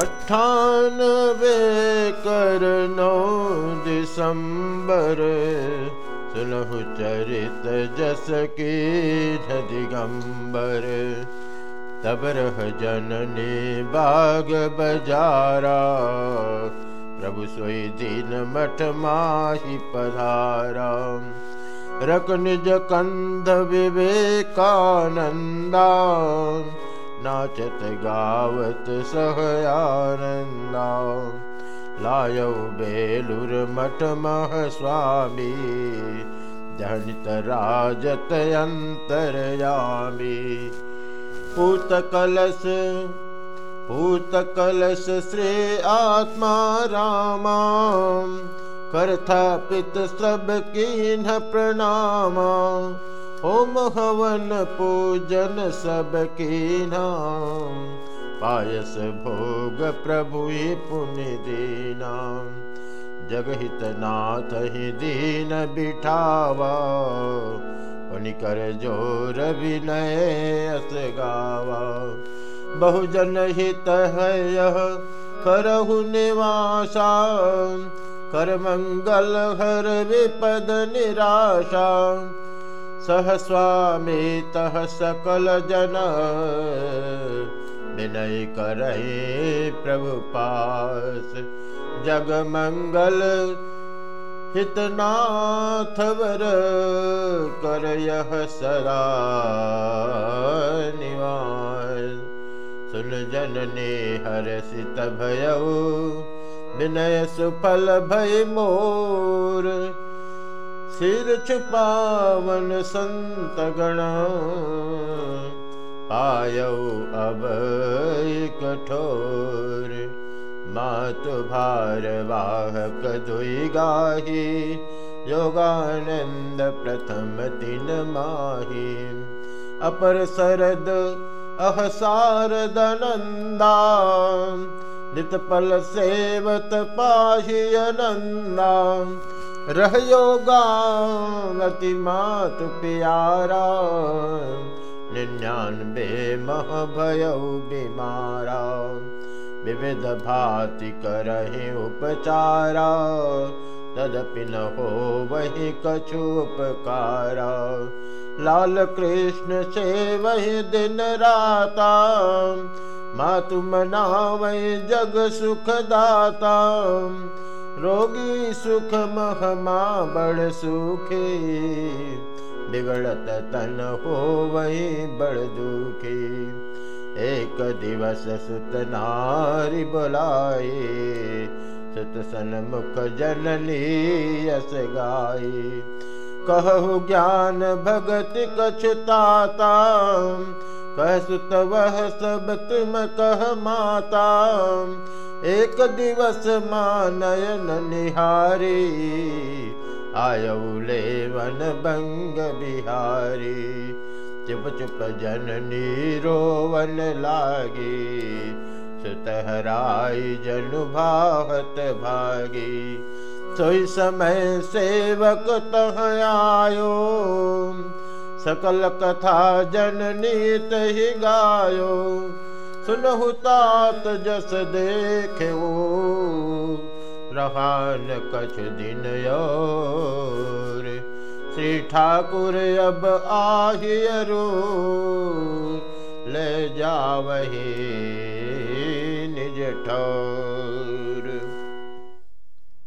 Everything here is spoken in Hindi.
अठानवे कर नौ दिसंबर सुनहु चरित जस की दिगंबर। तब रह जननी बाग बजारा प्रभु सोई दीन मठ माही पधारा। रक निज कंध विवेकानंदा नाचत गावत् सहयनङ्गा लायौ बेलुर्म स्वामी धनितराजतयन्तरयामि पूतकलश पूतकलश श्री आत्मा रामा। कर्तापितसीन् प्रणामा। होम हवन पूजन सब की नाम। पायस भोग प्रभु पुण्य दीना। जगहित नाथ ही दीन बिठावा। कर ज़ोर विनय अस गावा। बहुजन हित है यह, करहु निवासा। कर मंगल हर विपद निराशा। सह स्वामी तह सकल जन। विनय करहे प्रभु पास। जग मंगल हितनाथ वर कर यह सरा निवास। सुन जननी हर सित भय, विनय सुफल भय मोर। सिर छुपावन संत गण आयो अब कठोर मातु भार वाहक दुई गाही योगानंद प्रथम दिन माही। अपर सरद अहसार दनंदा नितपल सेवत पाही रहयोगावती मात प्यारा निन्यानबे मह भय बीमारा। विविध भाति करहि उपचारा, तदपि न हो वही कछु उपकारा। लाल कृष्ण से वही दिन राता, मातु मना वही जग सुख दाता रोगी सुख महमा बड़ सुखी, बिगड़त तन हो वही बड़ दुखी। एक दिवस सुत नारी बुलाए, सुत सन्मुख जननी यस गाई कहु ज्ञान भगत कछुताता कह सुत वह सब तुम कह माता, एक दिवस मानयन निहारी आयौले वन बंग बिहारी। चुप चुप जननी रोवन लागी, सुतहराई जनु भावत भागी। सोई समय सेवक तह आयो सकल कथा जननी तही गायो, सुनहु तात जस देखे रहान कछ दिन श्री ठाकुर अब आहियरो ले जावही निज ठोर।